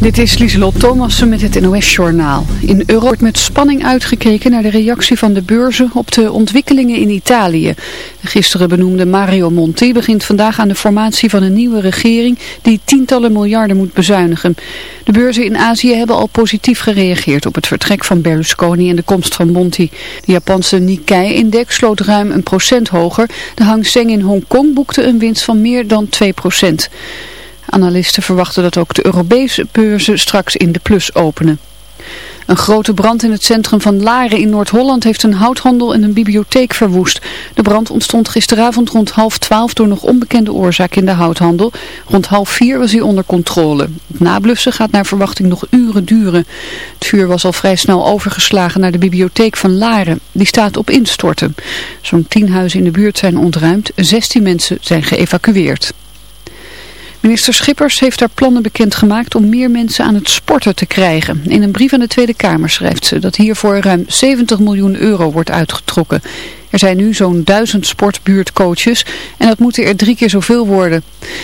Dit is Lieselot Thomassen met het NOS-journaal. In Europa wordt met spanning uitgekeken naar de reactie van de beurzen op de ontwikkelingen in Italië. De gisteren benoemde Mario Monti begint vandaag aan de formatie van een nieuwe regering die tientallen miljarden moet bezuinigen. De beurzen in Azië hebben al positief gereageerd op het vertrek van Berlusconi en de komst van Monti. De Japanse Nikkei-index sloot ruim een procent hoger. De Hang Seng in Hongkong boekte een winst van meer dan 2 procent. Analisten verwachten dat ook de Europese beurzen straks in de plus openen. Een grote brand in het centrum van Laren in Noord-Holland heeft een houthandel en een bibliotheek verwoest. De brand ontstond gisteravond rond half twaalf door nog onbekende oorzaak in de houthandel. Rond half vier was hij onder controle. Het nablussen gaat naar verwachting nog uren duren. Het vuur was al vrij snel overgeslagen naar de bibliotheek van Laren. Die staat op instorten. Zo'n tien huizen in de buurt zijn ontruimd, 16 mensen zijn geëvacueerd. Minister Schippers heeft daar plannen bekendgemaakt om meer mensen aan het sporten te krijgen. In een brief aan de Tweede Kamer schrijft ze dat hiervoor ruim 70 miljoen euro wordt uitgetrokken. Er zijn nu zo'n duizend sportbuurtcoaches en dat moeten er drie keer zoveel worden.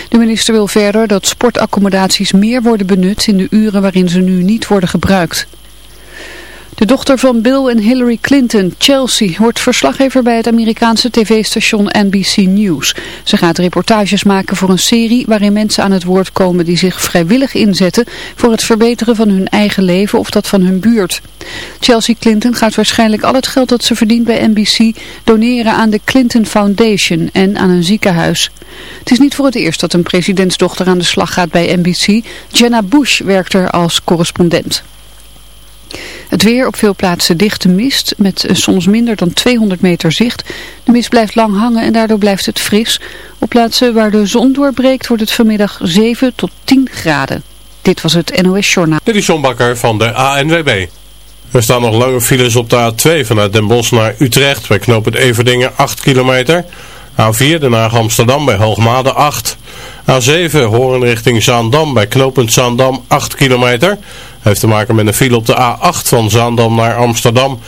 De minister wil verder dat sportaccommodaties meer worden benut in de uren waarin ze nu niet worden gebruikt. De dochter van Bill en Hillary Clinton, Chelsea, wordt verslaggever bij het Amerikaanse tv-station NBC News. Ze gaat reportages maken voor een serie waarin mensen aan het woord komen die zich vrijwillig inzetten voor het verbeteren van hun eigen leven of dat van hun buurt. Chelsea Clinton gaat waarschijnlijk al het geld dat ze verdient bij NBC doneren aan de Clinton Foundation en aan een ziekenhuis. Het is niet voor het eerst dat een presidentsdochter aan de slag gaat bij NBC. Jenna Bush werkt er als correspondent. Het weer op veel plaatsen dichte mist met soms minder dan 200 meter zicht. De mist blijft lang hangen en daardoor blijft het fris. Op plaatsen waar de zon doorbreekt wordt het vanmiddag 7 tot 10 graden. Dit was het NOS Journaal. Dit is van de ANWB. Er staan nog lange files op de A2 vanuit Den Bosch naar Utrecht bij knooppunt Everdingen 8 kilometer. A4 Den Haag Amsterdam bij Hoogmade 8. A7 Horen richting Zaandam bij knooppunt Zaandam 8 kilometer. Heeft te maken met een file op de A8 van Zaandam naar Amsterdam.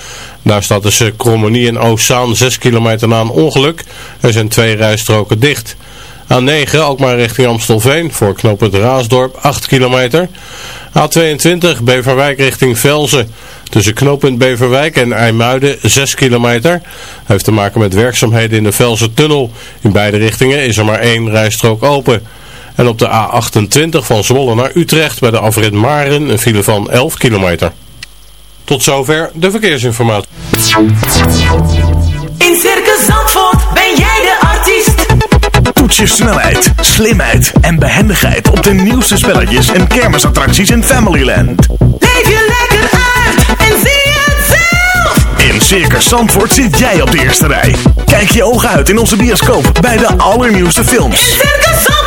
Daar staat tussen Krommenie en Oostzaan 6 kilometer na een ongeluk. Er zijn twee rijstroken dicht. A9 ook maar richting Amstelveen voor knooppunt Raasdorp 8 kilometer. A22 Beverwijk richting Velzen. Tussen knooppunt Beverwijk en IJmuiden 6 kilometer. Heeft te maken met werkzaamheden in de Velzen tunnel. In beide richtingen is er maar één rijstrook open. En op de A28 van Zwolle naar Utrecht bij de afrit Maren een file van 11 kilometer. Tot zover de verkeersinformatie. In Circus Zandvoort ben jij de artiest. Toets je snelheid, slimheid en behendigheid op de nieuwste spelletjes en kermisattracties in Familyland. Leef je lekker uit en zie het zelf. In Circus Zandvoort zit jij op de eerste rij. Kijk je ogen uit in onze bioscoop bij de allernieuwste films. In Circus Zandvoort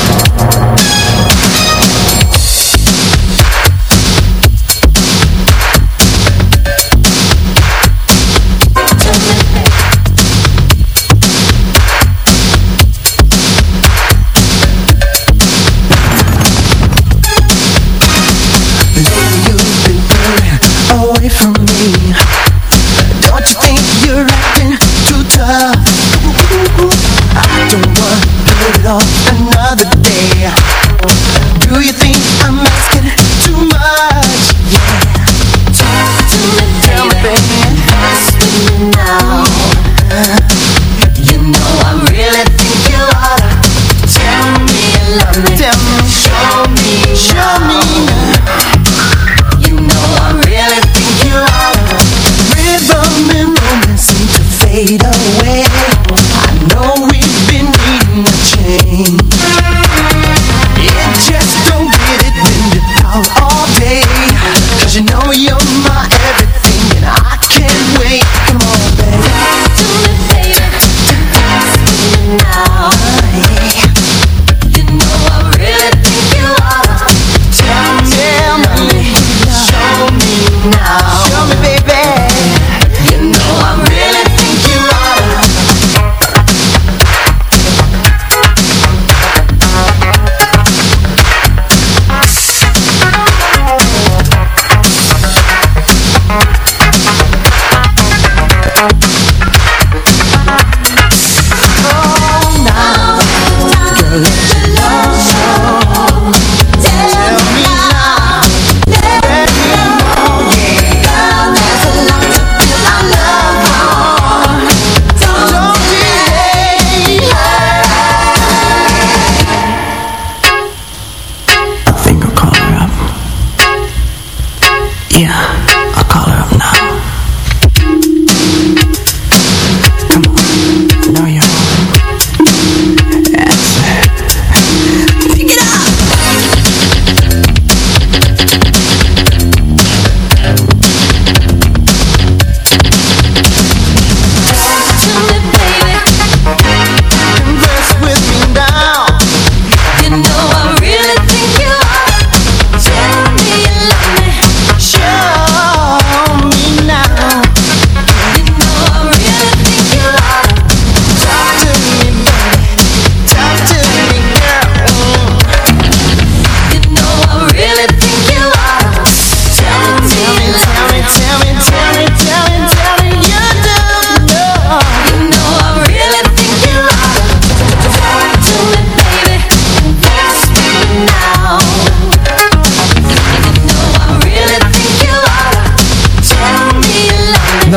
I know we've been needing a change.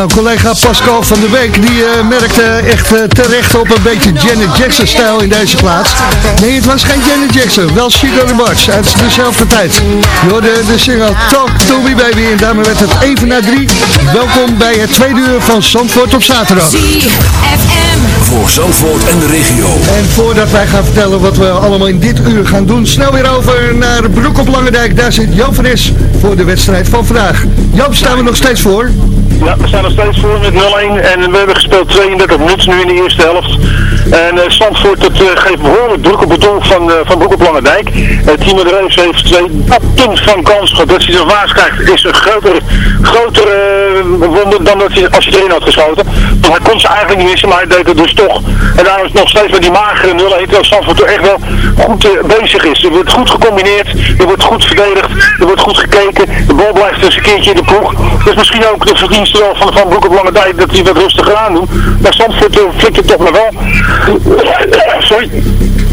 Nou, collega Pascal van der Week, die eh, merkte echt eh, terecht op een beetje Janet Jackson-stijl in deze plaats. Nee, het was geen Janet Jackson, wel Chico de March uit dezelfde tijd. Je hoorde de single Talk To Me Baby en daarmee werd het even na drie. Welkom bij het tweede uur van Zandvoort op zaterdag. Voor Zandvoort en de regio. En voordat wij gaan vertellen wat we allemaal in dit uur gaan doen, snel weer over naar Broek op Langendijk. Daar zit Jan van Es voor de wedstrijd van vandaag. Jan, staan we nog steeds voor? Ja, we staan nog steeds voor met 0-1 en we hebben gespeeld 32 minuten nu in de eerste helft. En uh, dat, geeft behoorlijk druk op het doel van, eh, van Broek op Langendijk. Het team de Reus heeft twee punt van kans gehad. Dat hij zijn waas krijgt is een groter, groter wonder dan dat hij, als hij erin had geschoten. Want hij kon ze eigenlijk niet missen, maar hij deed het dus toch. En daarom is het nog steeds met die magere 0-1 terwijl Zandvoort toch echt wel goed bezig is. Er wordt goed gecombineerd, er wordt goed verdedigd, er wordt goed gekeken. De bal blijft dus een keertje in de ploeg. Dus misschien ook de verdienste van, van Broek Lange Dijk dat hij wat rustiger aan doet. Maar Zandvoort uh, flikt het toch maar wel. Sorry.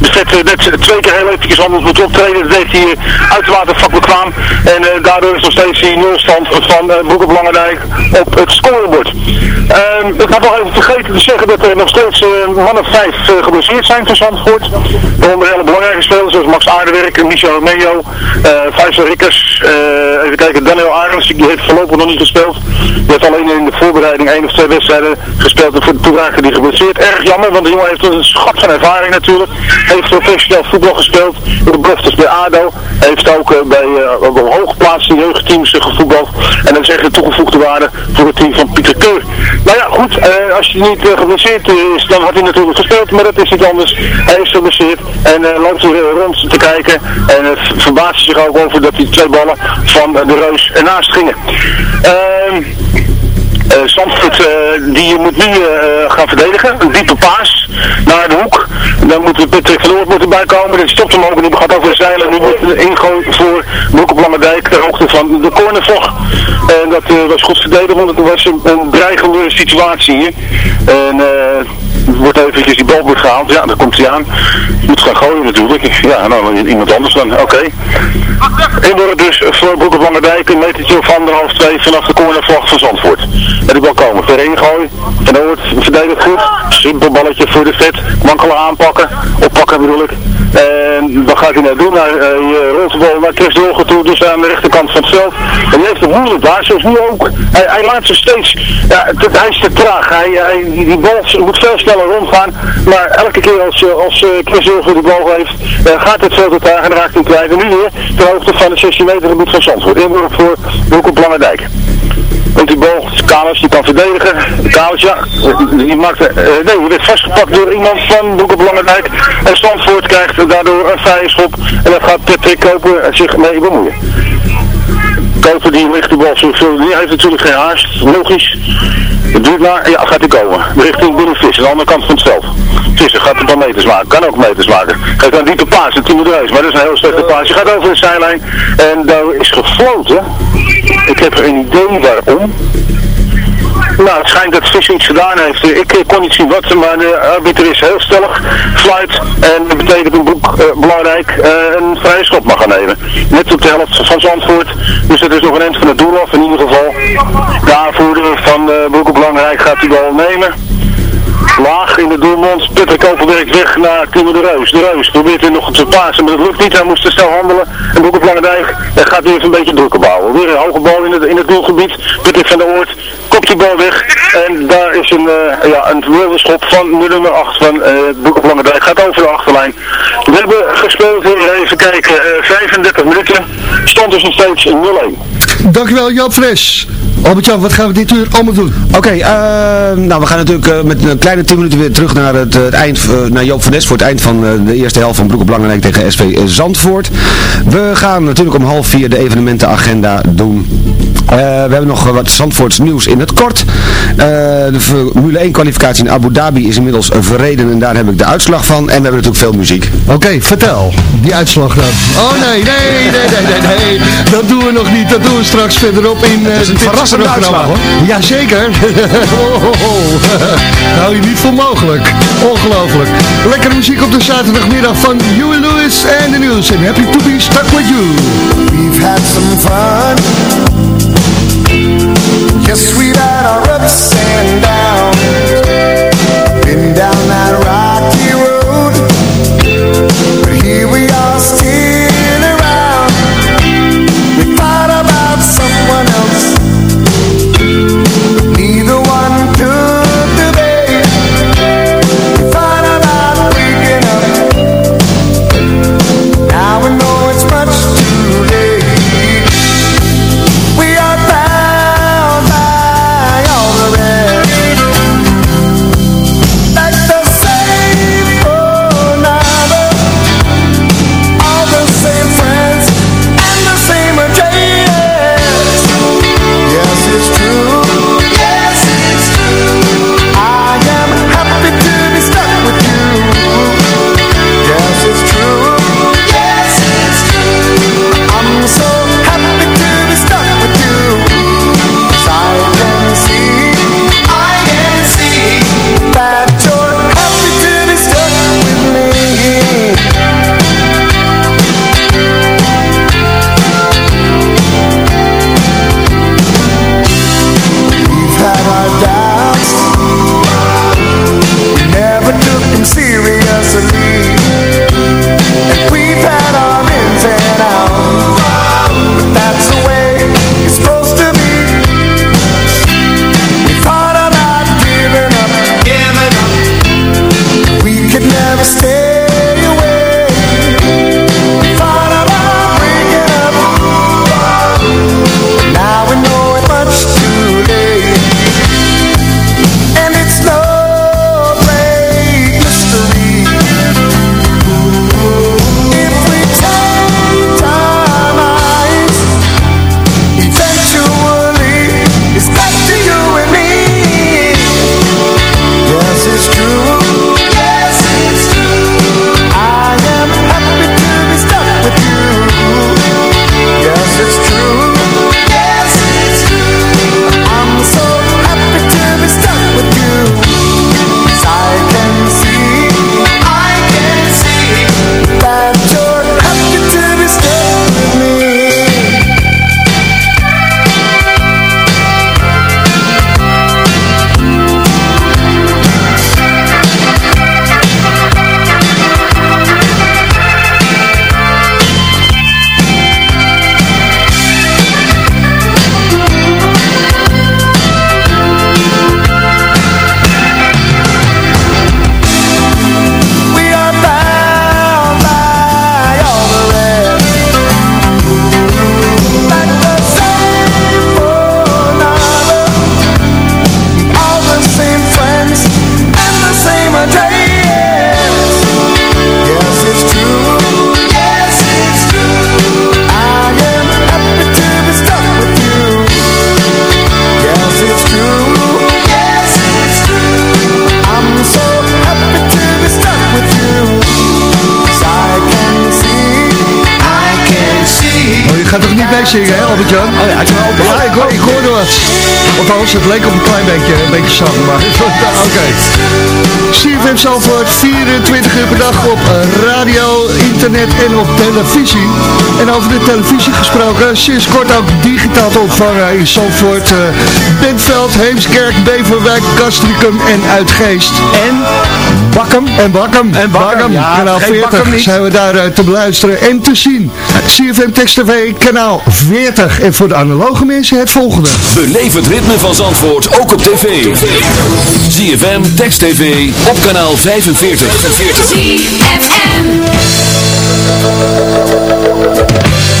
De vet uh, net twee keer heel eventjes anders moet optreden. Dat deed hij uh, uitermate vakbekwaam. En uh, daardoor is nog steeds die nulstand van uh, Broek op op het scorebord. Uh, ik had nog even vergeten te zeggen dat er nog steeds uh, mannen vijf geblesseerd zijn van Zandvoort. Waaronder hele belangrijke spelers zoals Max Aardewerk, Michel Romeo, Faisal Rikkers, even kijken, Daniel Arends, die heeft voorlopig nog niet gespeeld. Die heeft alleen in de voorbereiding één of twee wedstrijden gespeeld en voor de toeraken die geblesseerd. Erg jammer, want de jongen heeft een schat van ervaring natuurlijk. Heeft professioneel voetbal gespeeld, in de beloftes bij ADO. Heeft ook uh, bij uh, op hooggeplaatste jeugdteams uh, gevoetbald. En dat is echt toegevoegde waarde voor het team van Pieter Keur. Nou ja, goed, als hij niet geblesseerd is, dan had hij natuurlijk gespeeld, maar dat is niet anders. Hij is geblesseerd en loopt hier rond te kijken en verbaast zich ook over dat die twee ballen van de Reus ernaast gingen. Uh, Zandvoort uh, die moet nu uh, gaan verdedigen. Een diepe paas naar de hoek. Dan moet Patrick van moeten bijkomen. Dat stopt hem ook. Die gaat over de zeilen. Nu moet een voor Broek op Lange ter hoogte van de cornervlag. En dat was goed verdedigd, want het was een, een dreigende situatie hier. En wordt eventjes die bal wordt gehaald. Ja, dan komt hij aan. Moet gaan gooien natuurlijk. Ja, nou, iemand anders dan. Oké. Okay. Inworp dus voor Dijk. Een metertje of anderhalf, twee vanaf de cornervlag van Zandvoort. En die bal komen. Ver ingooien. Van Noord verdedigt goed. Simpel balletje voor de vet. Mankelen aanpakken. Oppakken bedoel ik. En wat gaat hij nou doen? Hij uh, rolt de bal naar Chris Dolger toe. Dus aan de rechterkant van het veld. En die heeft het moeilijk daar. Zoals nu ook. Hij, hij laat ze steeds. Ja, hij is te traag. Hij, hij, die bal moet veel sneller rondgaan. Maar elke keer als, als uh, Chris Dolger de bal heeft. Uh, gaat het veel te traag. En raakt hij kwijt. En nu weer. Ter hoogte van de 16 meter gebied van Zandvoort. Inworp voor Broek op Lange Dijk. Want die bal, Kalis, die kan verdedigen. Kalis, ja, die maakte, uh, nee, die werd vastgepakt door iemand van Broek op Langendijk. En Zandvoort krijgt daardoor een vrije schop. En dat gaat Patrick Koper zich mee bemoeien. Koper die ligt de bal zo die heeft natuurlijk geen haast, logisch. Het duurt maar, ja, gaat hij komen. Richting binnen Visser, aan de andere kant van het veld. Gaat een paar meters maken, kan ook meters maken. Geeft dan diepe paas, een team reis, maar dat is een heel slechte paas. Je gaat over de zijlijn en daar is gefloten. Ik heb geen idee waarom. Nou, het schijnt dat Visser iets gedaan heeft. Ik kon niet zien wat, maar de arbiter is heel stellig. Fluit. En dat betekent een boek uh, belangrijk uh, een vrije schop mag gaan nemen. Net op de helft van Zandvoort. Dus dat is nog een eind van het doel af in ieder geval. De aanvoerder van Broek Belangrijk gaat die bal nemen. Laag in de doelmond. Patrick Overberg weg naar Timo de Reus. De Reus probeert weer nog te plaatsen, maar dat lukt niet. Hij moest te snel handelen. En Broek op Langendijk en gaat weer even een beetje drukken bouwen. Weer een hoge bal in het, in het doelgebied. Patrick van der Oort kopt die bal weg. En daar is een, uh, ja, een schop van de nummer 8 van uh, Broek op Langendijk. Gaat over de achterlijn. We hebben gespeeld, even kijken, uh, 35 minuten. Stond dus nog steeds 0-1. Dankjewel Joop Fres. Albert-Jan, wat gaan we dit uur allemaal doen? Oké, okay, uh, nou we gaan natuurlijk uh, met een kleine 10 minuten weer terug naar het, het eind, uh, naar Joop van Nes voor het eind van de eerste helft van Broek op Langenijk tegen SV Zandvoort. We gaan natuurlijk om half vier de evenementenagenda doen. we hebben nog wat Zandvoorts nieuws in het kort. de Formule 1 kwalificatie in Abu Dhabi is inmiddels verreden en daar heb ik de uitslag van. En we hebben natuurlijk veel muziek. Oké, okay, vertel. Die uitslag dan. Oh nee, nee, nee, nee, nee, nee. Dat doen we nog niet. Dat doen we straks verderop in uh, het verrassende uitslag hoor. Jazeker. oh, oh, oh. Hou niet voor mogelijk. Ongelooflijk. Lekkere muziek op de zaterdagmiddag van Huey Lewis en de nieuws. En happy to be stuck with you. We've had some fun. Yes, we've had our ups and downs. Het leek op een klein beetje, een beetje zang, maar oké. CFM Zalvoort, 24 uur per dag op eh, radio, internet en op televisie. En over de televisie gesproken, sinds kort ook digitaal te ontvangen in Zalvoort, eh Bentveld, Heemskerk, Beverwijk, Castricum en Uitgeest. En Bakkem. En Bakkem. En Bakkem. Ja, kanaal 40 zijn we daar eh, te beluisteren en te zien. CFM Text TV, kanaal 40. En voor de analoge mensen het volgende. Beleef het ritme van Zandvoort ook op tv. CFM Text TV op kanaal 45. 45.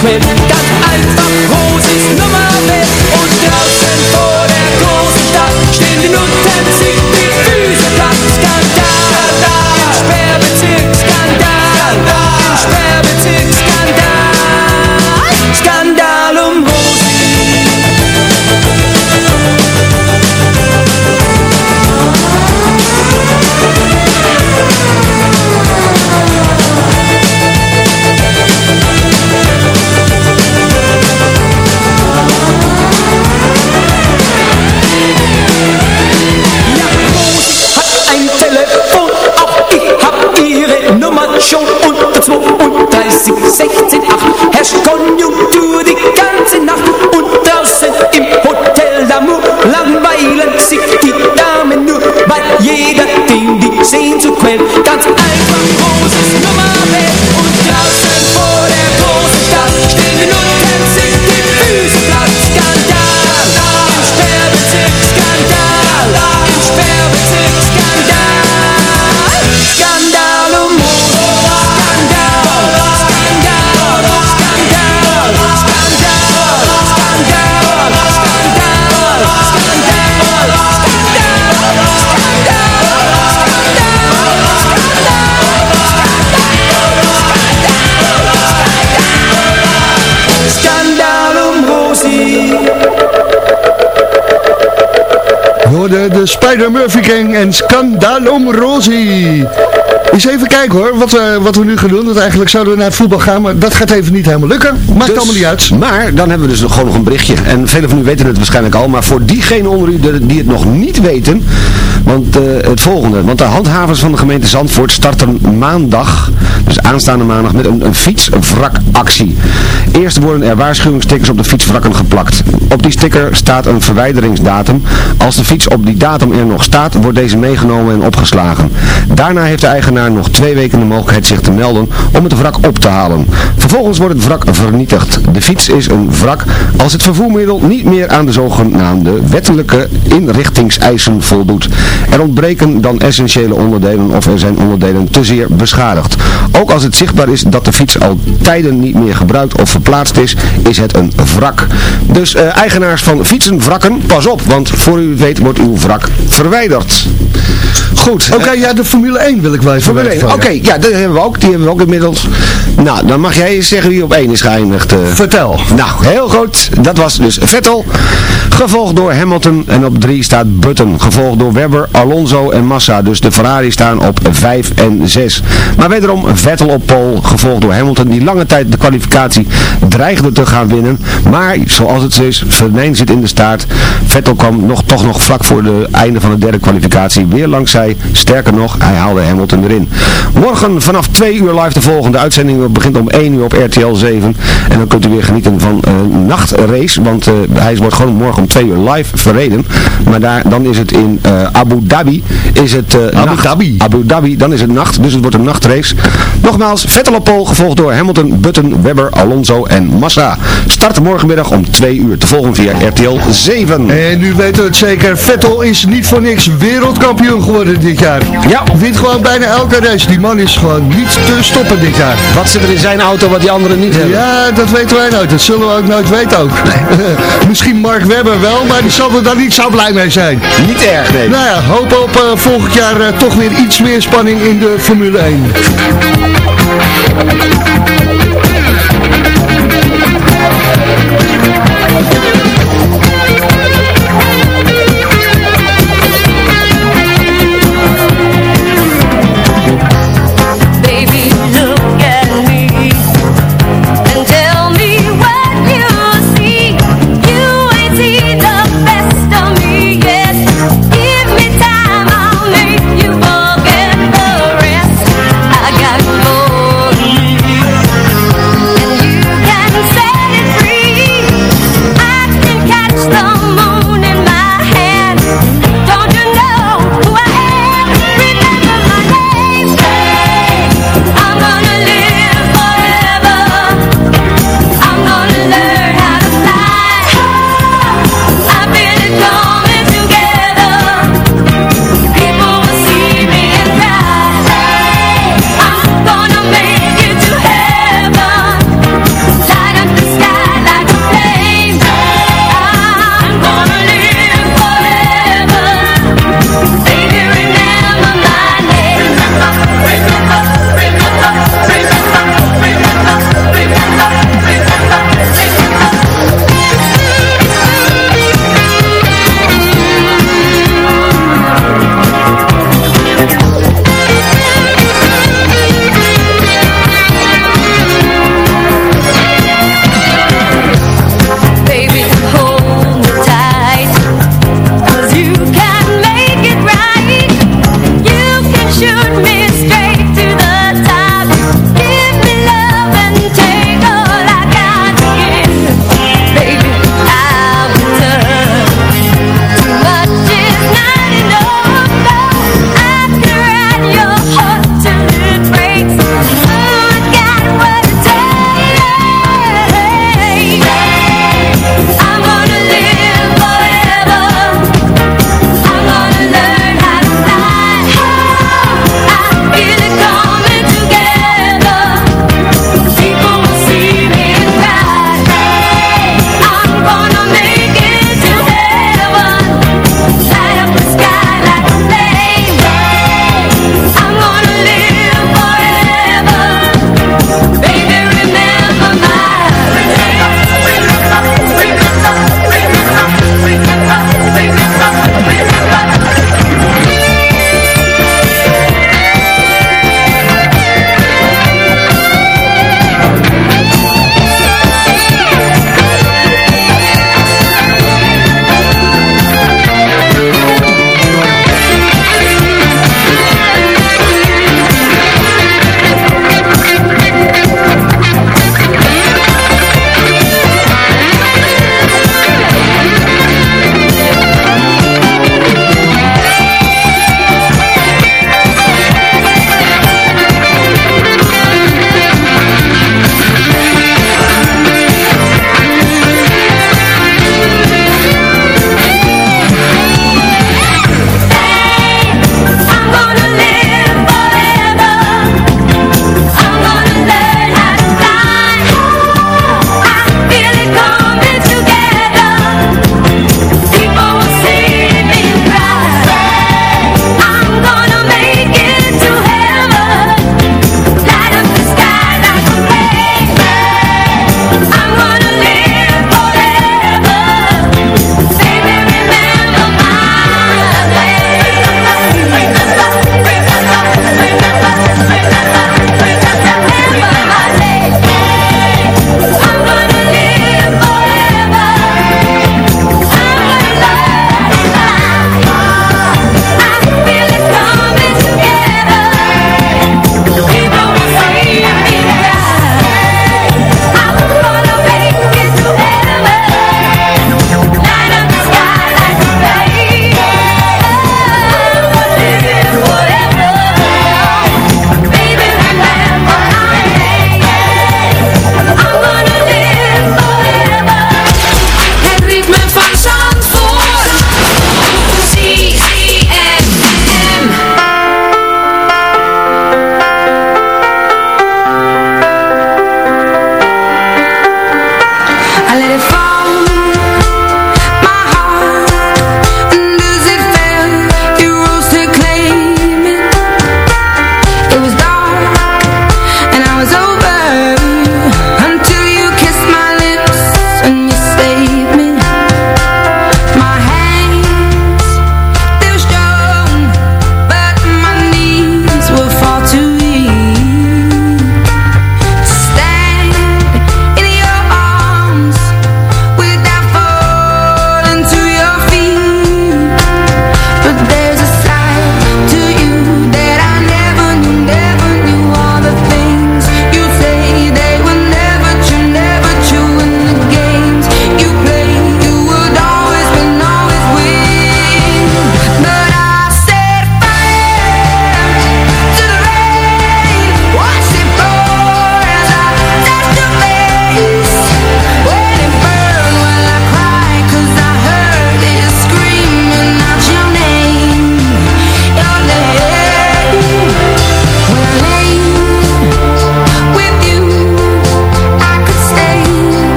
quit de Spider Murphy Gang en Scandalum Rosie. Eens even kijken hoor, wat, we wat we nu gaan doen. Want eigenlijk zouden we naar het voetbal gaan, maar dat gaat even niet helemaal lukken. Maakt Dus- allemaal niet uit. Maar dan hebben we dus gewoon nog een berichtje. En velen van u weten het waarschijnlijk al. Maar voor diegenen onder u die het nog niet weten. Want eh, het volgende. Want de handhavers van de gemeente Zandvoort starten maandag. Dus aanstaande maandag met een, een fietswrakactie. Eerst worden er waarschuwingsstickers op de fietswrakken geplakt. Op die sticker staat een verwijderingsdatum. Als de fiets op die datum er nog staat, wordt deze meegenomen en opgeslagen. Daarna heeft de eigenaar eigenaar nog twee weken de mogelijkheid zich te melden om het wrak op te halen. Vervolgens wordt het wrak vernietigd. De fiets is een wrak als het vervoermiddel niet meer aan de zogenaamde wettelijke inrichtingseisen voldoet. Er ontbreken dan essentiële onderdelen of er zijn onderdelen te zeer beschadigd. Ook als het zichtbaar is dat de fiets al tijden niet meer gebruikt of verplaatst is, is het een wrak. Dus eh, eigenaars van fietsen, wrakken, pas op, want voor u het weet wordt uw wrak verwijderd. Goed. Oké, ja, de Formule 1 wil ik wel even Formule weten 1, van oké, ja, dat hebben we ook. Die hebben we ook inmiddels. Nou, dan mag jij eens zeggen wie op 1 is geëindigd. eh. Vertel. Nou, heel goed. Dat was dus Vettel. Gevolgd door Hamilton. En op 3 staat Button. Gevolgd door Webber, Alonso en Massa. Dus de Ferrari staan op 5 en 6. Maar wederom Vettel op pole. Gevolgd door Hamilton. Die lange tijd de kwalificatie dreigde te gaan winnen. Maar zoals het is, Vernein zit in de staart. Vettel kwam nog, toch nog vlak voor het einde van de derde kwalificatie weer langs zij. Sterker nog, hij haalde Hamilton erin. Morgen vanaf 2 uur live de volgende uitzending begint om 1 uur op RTL 7. En dan kunt u weer genieten van een nachtrace. Want eh, hij wordt gewoon morgen om 2 uur live verreden. Maar daar, dan is het in eh, Abu Dhabi. Is het, eh, Abu nacht. Dhabi. Abu Dhabi. Dan is het nacht. Dus het wordt een nachtrace. Nogmaals, Vettel op pole, gevolgd door Hamilton, Button, Webber, Alonso en Massa. Start morgenmiddag om 2 uur. Te volgen via RTL 7. En nu weten we het zeker, Vettel is niet voor niks wereldkampioen geworden dit jaar. Ja. Wint gewoon bijna elke race. Die man is gewoon niet te stoppen dit jaar. Wat zit er in zijn auto wat die anderen niet hebben? Ja, dat weten wij nooit. Dat zullen we ook nooit weten ook. Misschien Mark Webber wel, maar die zal er dan niet zo blij mee zijn. Niet erg, nee. Nou ja, hopen op eh, volgend jaar eh, toch weer iets meer spanning in de Formule 1.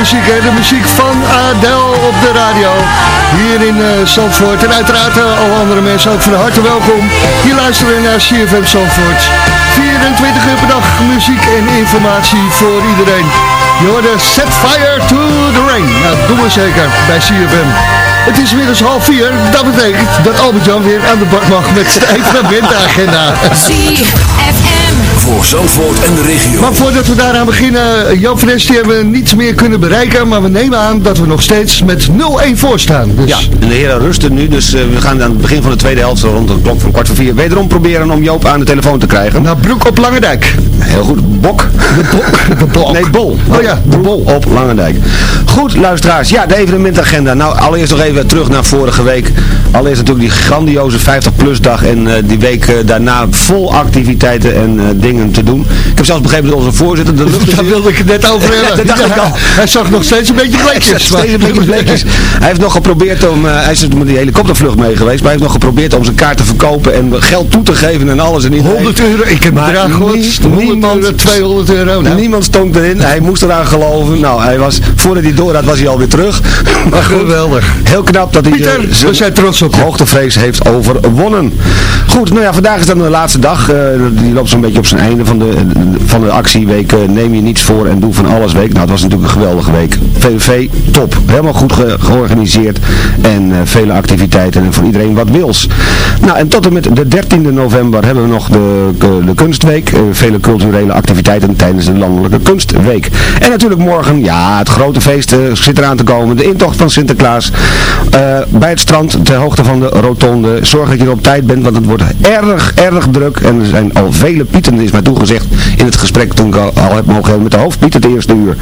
Muziek, hè? De muziek van Adele op de radio. Hier in uh. En uiteraard uh, alle andere mensen ook van harte welkom. Hier luisteren naar CFM Zandvoort. 24 uur per dag muziek en informatie voor iedereen. Je hoorde Set Fire to the Rain. Nou, doen we zeker bij CFM. Het is inmiddels half vier. Dat betekent dat Albert-Jan weer aan de bak mag met zijn evenementenagenda. ZFM. Voor Zandvoort en de regio. Maar voordat we daaraan beginnen, Jan Fres, die hebben we niet meer kunnen bereiken. Maar we nemen aan dat we nog steeds met 0-1 voor staan. Dus... Ja, en de heren rusten nu, dus uh, we gaan aan het begin van de tweede helft, rond de klok van kwart voor vier, wederom proberen om Joop aan de telefoon te krijgen. Naar Broek op Langendijk. Heel goed, Bok. De Bok. De Bok. Nee, Bol. Oh ja, de Bol op Langendijk. Goed, luisteraars. Ja, de evenementagenda. Nou, allereerst nog even terug naar vorige week. Allereerst natuurlijk die grandioze 50-plus dag en uh, die week uh, daarna vol activiteiten en uh, dingen te doen. Ik heb zelfs begrepen dat onze voorzitter de lucht... Daar wilde ik het net over hebben. ja, dat dacht ja, ik al. Hij zag nog steeds een beetje bleekjes. steeds een beetje bleekjes. hij heeft nog geprobeerd om... hij is met die helikoptervlucht mee geweest, maar hij heeft nog geprobeerd om zijn kaart te verkopen en geld toe te geven en alles en iedereen. 100 euro, ik heb bedrag gehoord. Niemand, euro, 200 euro. Nou. Niemand stond erin, hij moest eraan geloven. Nou, hij was, voordat hij door had, was hij alweer terug. Maar goed, geweldig. Heel knap dat hij Pieter, uh, we zijn trots op je. hoogtevrees heeft overwonnen. Goed, nou ja, vandaag is dan de laatste dag. Uh, die loopt zo'n beetje op zijn einde van de, van de actieweek. Uh, neem je niets voor en doe van alles week. Nou, het was natuurlijk een geweldige week. VVV, top. Helemaal goed ge georganiseerd. En vele activiteiten en voor iedereen wat wils. Nou, en tot en met de 13e november hebben we nog de, de kunstweek. vele culturele activiteiten tijdens de landelijke kunstweek. En natuurlijk morgen, ja, het grote feest zit eraan te komen. De intocht van Sinterklaas bij het strand ter hoogte van de rotonde. Zorg dat je er op tijd bent, want het wordt erg, erg druk. En er zijn al vele pieten, is mij toegezegd in het gesprek toen ik al, al heb mogen hebben met de hoofdpiet het eerste uur.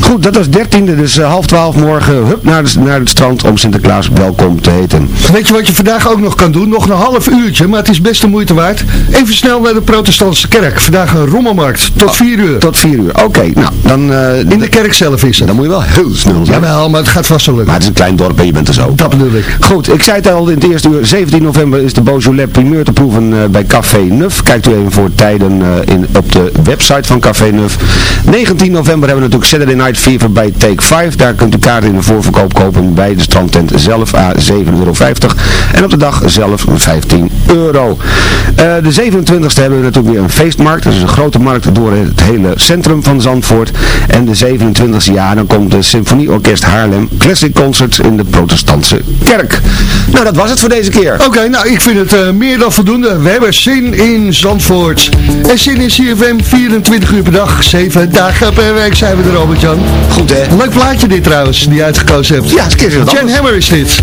Goed, dat was 13e, dus uh, half twaalf morgen. Hup naar, de, naar het strand om Sinterklaas welkom te heten. Weet je wat je vandaag ook nog kan doen? Nog een half uurtje, maar het is best de moeite waard. Even snel naar de protestantse kerk. Vandaag een rommelmarkt, tot 4 uur. Tot 4 uur, oké. Okay, nou, dan... Uh, in de kerk zelf is het. Dan moet je wel heel snel zijn. Jawel, maar het gaat vast wel lukken. Maar het is een klein dorp en je bent er zo. Dat bedoel ik. Goed, ik zei het al in het eerste uur. 17 november is de Beaujolais primeur te proeven uh, bij Café Nuf. Kijkt u even voor tijden uh, in, op de website van Café Nuf. 19 november hebben we natuurlijk Saturday Night Fever bij Take 5. Daar kunt u kaarten in de voorverkoop kopen bij de strandtent zelf a 7,50 euro. En op de dag zelf 15 euro. Uh, de 27e hebben we natuurlijk weer een feestmarkt. Dat is een grote markt door het hele centrum van Zandvoort. En de 27e jaar dan komt de Symfonieorkest Haarlem Classic Concerts in de protestantse kerk. Nou, dat was het voor deze keer. Oké, nou, ik vind het uh, meer dan voldoende. We hebben zin in Zandvoort. En zin in CFM 24 uur per dag, 7 dagen per week zijn we er, Robert-Jan. Goed, hè? Leuk plaatje dit trouwens, die je uitgekozen hebt. Ja, het is Jan. Hammer is dit.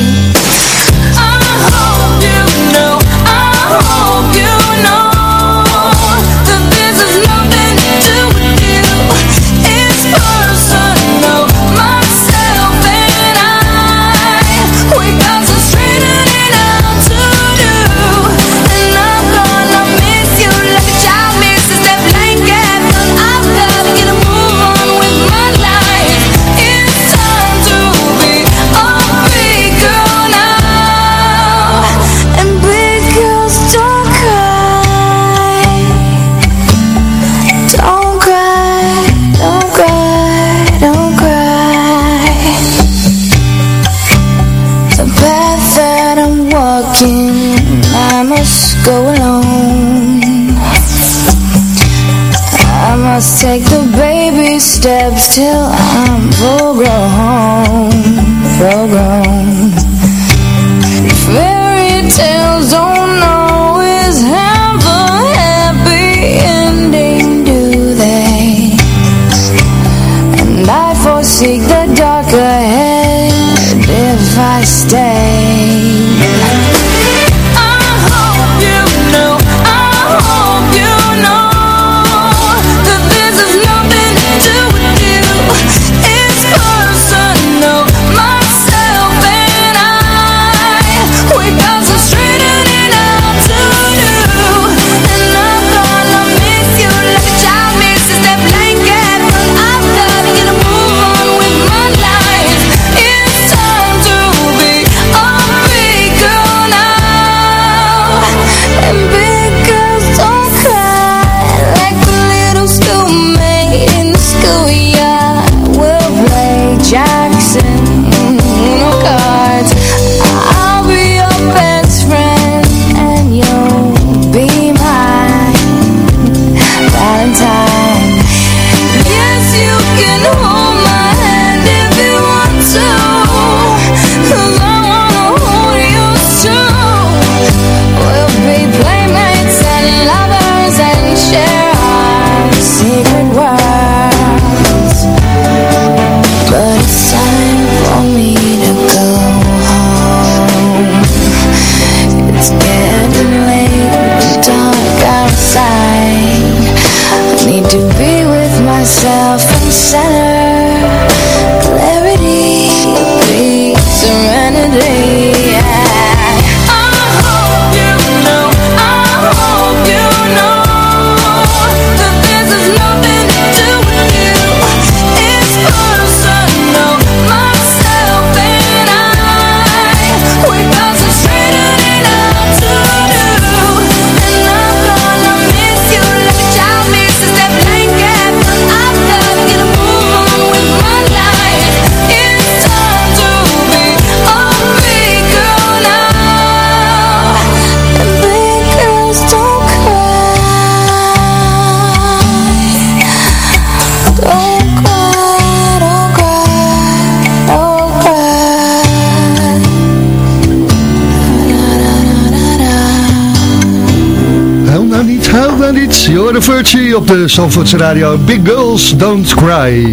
Op de Zandvoortse Radio. Big Girls Don't Cry.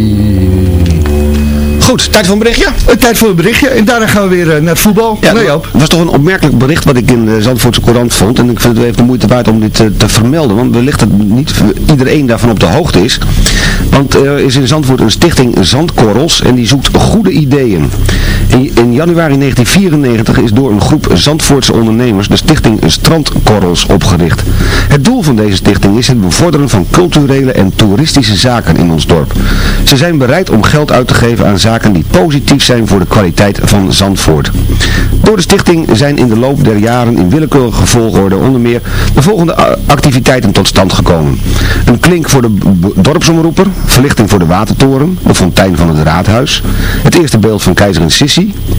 Goed, tijd voor een berichtje? Een tijd voor een berichtje. En daarna gaan we weer eh, naar het voetbal. Ja, nee, Joop. was toch een opmerkelijk bericht wat ik in de Zandvoortse Courant vond. En ik vind het even de moeite waard om dit eh, te vermelden. Want wellicht dat niet iedereen daarvan op de hoogte is. Want er is in Zandvoort een stichting Zandkorrels en die zoekt goede ideeën. In, januari 1994 is door een groep Zandvoortse ondernemers de stichting Strandkorrels opgericht. Het doel van deze stichting is het bevorderen van culturele en toeristische zaken in ons dorp. Ze zijn bereid om geld uit te geven aan zaken die positief zijn voor de kwaliteit van Zandvoort. Door de stichting zijn in de loop der jaren in willekeurige volgorde onder meer de volgende activiteiten tot stand gekomen. Een klink voor de dorpsomroeper, verlichting voor de watertoren, de fontein van het raadhuis, het eerste beeld van keizerin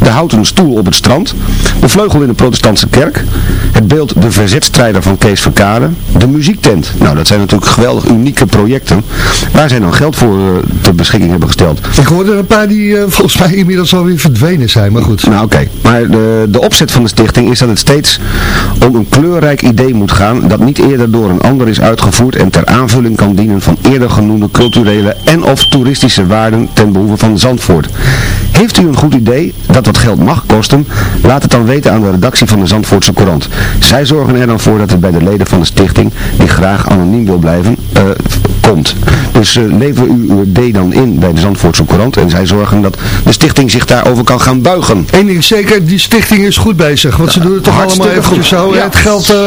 de houten stoel op het strand, de vleugel in de protestantse kerk, het beeld de verzetstrijder van Kees Verkade, de muziektent. Nou, dat zijn natuurlijk geweldig unieke projecten waar zij dan geld voor eh, ter beschikking hebben gesteld. Ik hoorde er een paar die eh, volgens mij inmiddels alweer verdwenen zijn, maar goed. Nou oké, maar de, de opzet van de stichting is dat het steeds om een kleurrijk idee moet gaan dat niet eerder door een ander is uitgevoerd en ter aanvulling kan dienen van eerder genoemde culturele en of toeristische waarden ten behoeve van Zandvoort. Heeft u een goed idee dat wat geld mag kosten, laat het dan weten aan de redactie van de Zandvoortse Courant. Zij zorgen er dan voor dat het bij de leden van de stichting, die graag anoniem wil blijven, eh, komt. Dus eh, lever u uw idee dan in bij de Zandvoortse Courant en zij zorgen dat de stichting zich daarover kan gaan buigen. Eén ding zeker, die stichting is goed bezig. Want ze doen het toch allemaal eventjes goed. zo. Ja. Het geld eh,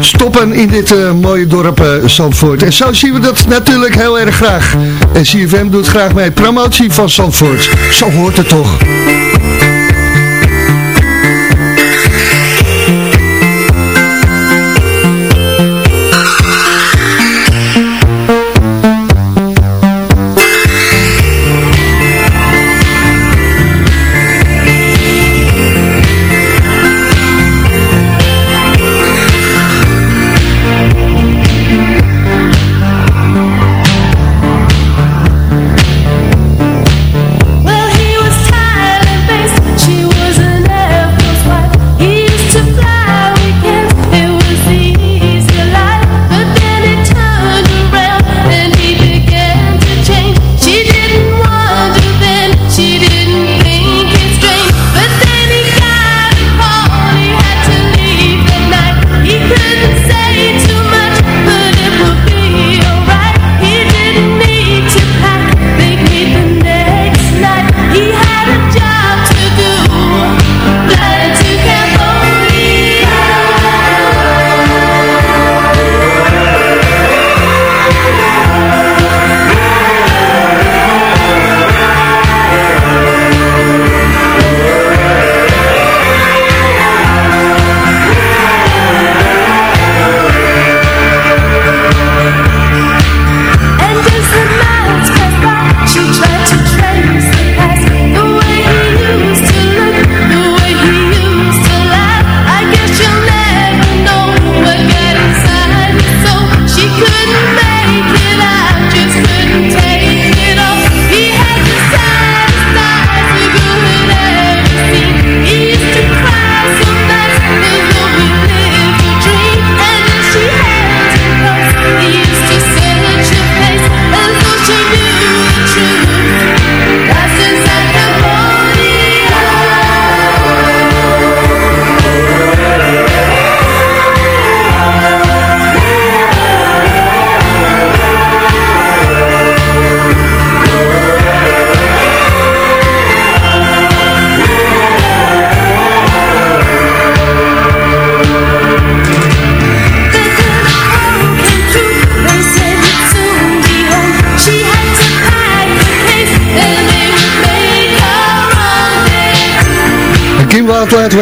stoppen in dit mooie dorp Zandvoort. En zo zien we dat natuurlijk heel erg graag. En CFM doet graag mee. Promotie van Zandvoort. Zo hoort het toch.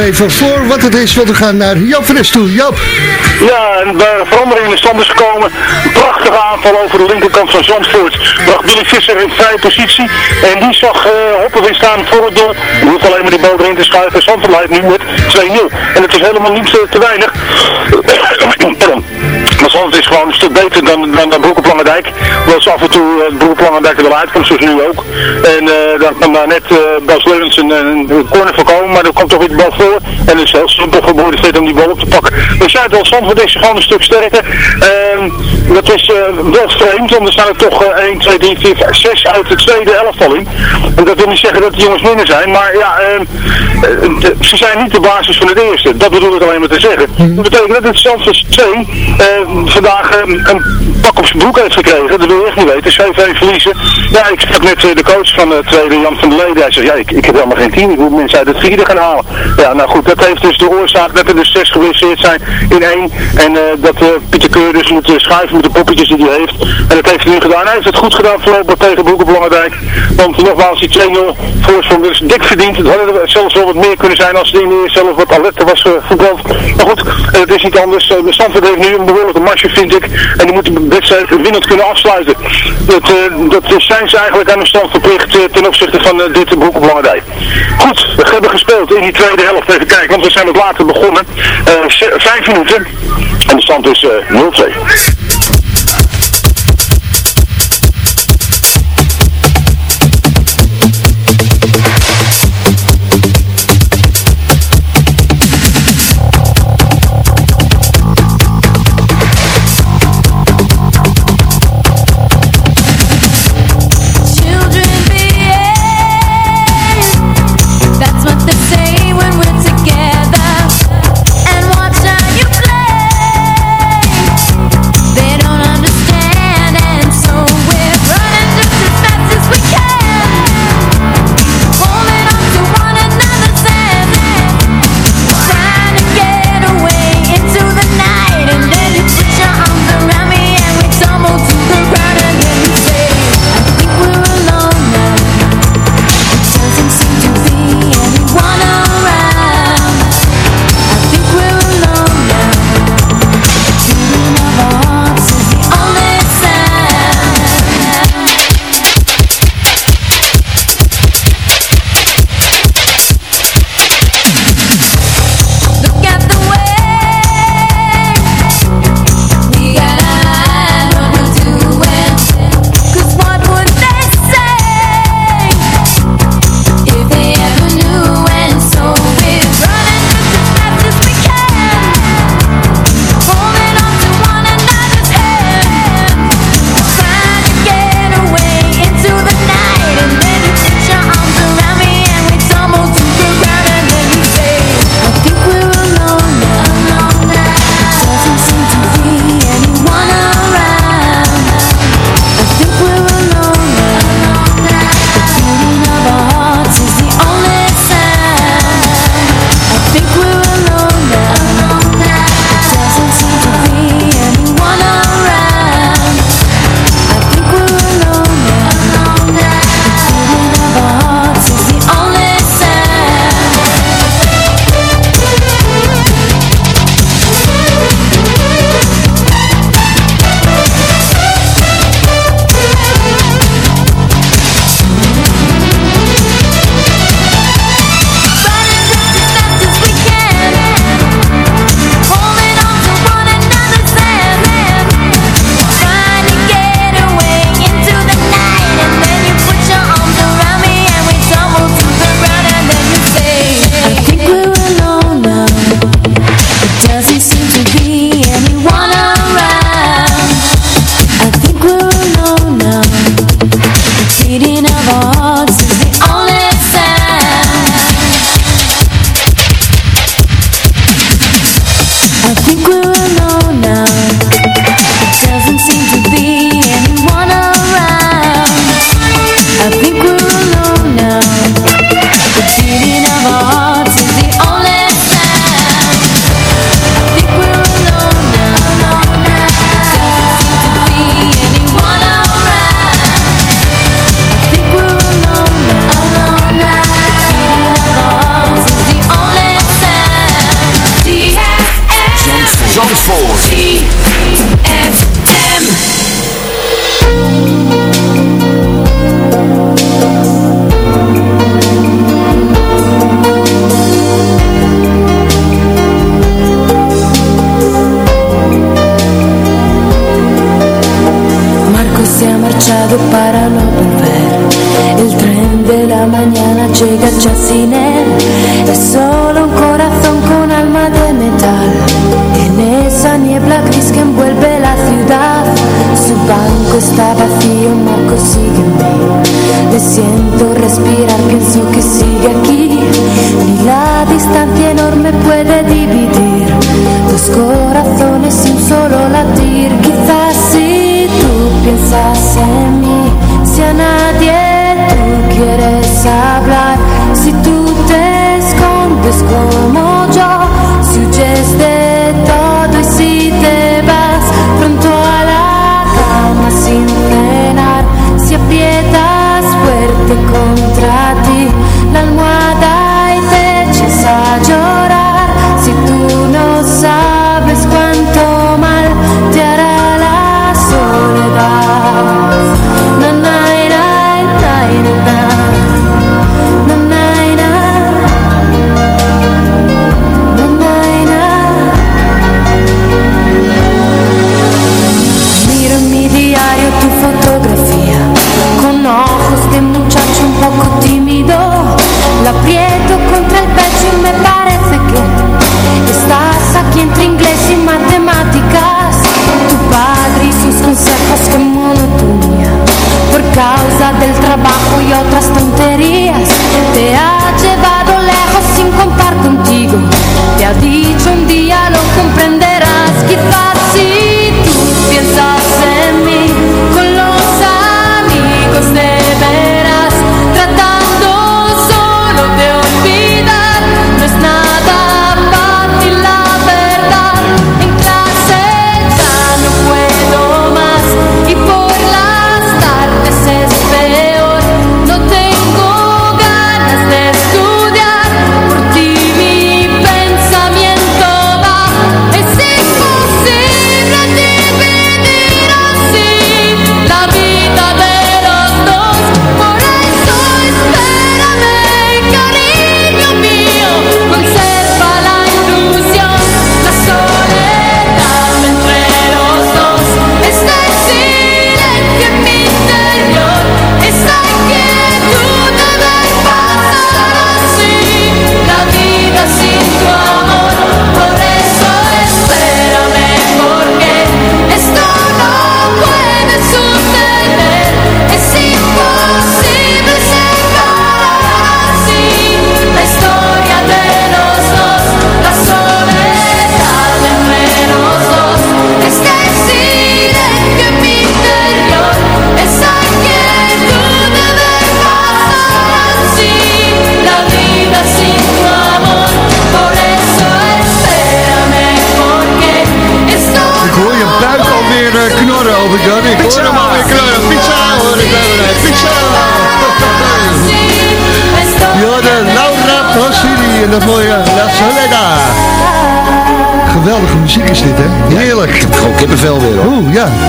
Even voor wat het is, want we gaan naar Joop van toe. Ja, en waar verandering in de stand is gekomen. Prachtige aanval over de linkerkant van Zandvoort. Bracht Billy Visser in vrije positie. En die zag uh, Hopperwin staan voor het doel. Die hoeft alleen maar die bal erin te schuiven. Zandvoort leidt nu met 2-0. En het is helemaal niet eh, te weinig. Pardon. Maar Zandvoort is gewoon een stuk beter dan, dan, dan Broek op. Omdat ze af en toe uh, Broek op Langendijk er wel uitkomt, zoals nu ook. En uh, daar kwam daar net uh, Bas Leunens een, een, corner voorkomen. Maar er komt toch de bal voor. En het is heel simpel geboren steeds om die bal op te pakken. Zeiden al, Zandvoort is gewoon een stuk sterker. Ehm, dat is eh, wel vreemd, want er staan er toch 1, 2, 3, 4, 6 uit de tweede elftal in. En dat wil niet zeggen dat die jongens minder zijn, maar ja, ehm, eh, ze zijn niet de basis van het eerste. Dat bedoel ik alleen maar te zeggen. Dat betekent dat het Zandvoort 2 eh, vandaag ehm, een pak op zijn broek heeft gekregen. Ja, ik sprak met eh, de coach van de tweede, Jan van der Leden. Hij zei, ja, ik, ik heb helemaal geen team. Ik moet mensen uit het vierde gaan halen. Ja, nou goed, dat heeft dus de oorzaak dat er dus zes geblesseerd zijn in één. En eh, dat Pieter Keur dus moet schuiven met de poppetjes die hij heeft. En dat heeft hij nu gedaan. Hij heeft het goed gedaan voorlopig tegen Broekenbelangendijk. Want nogmaals, die 2-0 voorsprong dik verdiend. Het hadden er zelfs wel wat meer kunnen zijn als die meer zelf wat alerter was gevoetbald. Maar goed, het is niet anders. De Stanford heeft nu een behoorlijke marge, vind ik. En die moet de wedstrijd winnend kunnen afsluiten. Dat, dat zijn zijn eigenlijk aan de stand verplicht eh, ten opzichte van eh, dit Broek op Lange Dijk. Goed, we hebben gespeeld in die tweede helft. Even kijken, want we zijn wat later begonnen. Eh, vijf minuten. En de stand is 0-2.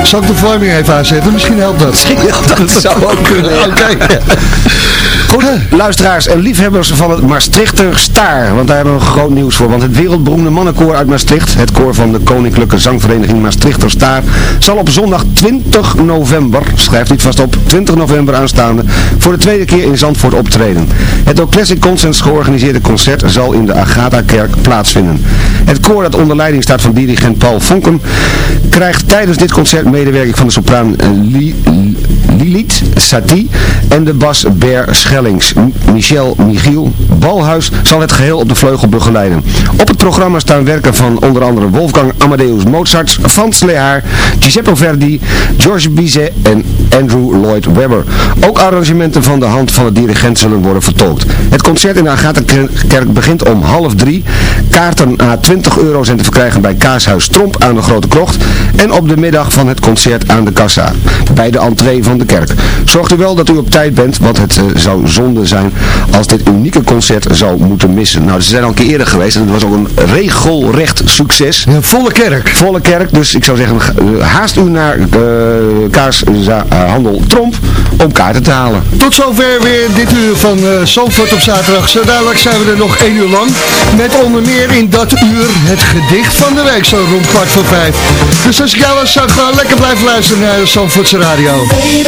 Zal ik de verwarming even aanzetten? Misschien helpt dat. Misschien helpt dat. zou ook kunnen. ja. Oké. Goed, luisteraars en liefhebbers van het Maastrichter Staar. Want daar hebben we groot nieuws voor. Want het wereldberoemde mannenkoor uit Maastricht, het koor van de Koninklijke Zangvereniging Maastrichter Staar, zal op zondag 20 november, schrijf niet vast op, 20 november aanstaande, voor de tweede keer in Zandvoort optreden. Het door Classic Concerts georganiseerde concert zal in de Agatha-kerk plaatsvinden. Het koor dat onder leiding staat van dirigent Paul Vonken, krijgt tijdens dit concert medewerking van de sopraan eh, Li- Lilith Satie en de bas Ber Schellings. Michel Michiel Balhuis zal het geheel op de vleugel begeleiden. Op het programma staan werken van onder andere Wolfgang Amadeus Mozart, Frans Lehaar, Giuseppe Verdi, George Bizet en Andrew Lloyd Webber. Ook arrangementen van de hand van de dirigent zullen worden vertolkt. Het concert in de Agatha-kerk begint om half drie. Kaarten à 20 euro zijn te verkrijgen bij Kaashuis Tromp aan de Grote Krocht en op de middag van het concert aan de kassa, bij de entree van de kerk. Zorgt u wel dat u op tijd bent, want het eh, zou zonde zijn als dit unieke concert zou moeten missen. Nou, ze zijn al een keer eerder geweest en het was ook een regelrecht succes. Ja, volle kerk. Volle kerk, dus ik zou zeggen, eh, haast u naar uh, Kaashandel Tromp om kaarten te halen. Tot zover weer dit uur van uh, Zandvoort op zaterdag. Zo dadelijk zijn we er nog één uur lang. Met onder meer in dat uur het gedicht van de week, zo rond kwart voor vijf. Dus als ik jou was, zou ik gewoon lekker blijven luisteren naar de Zandvoortse radio.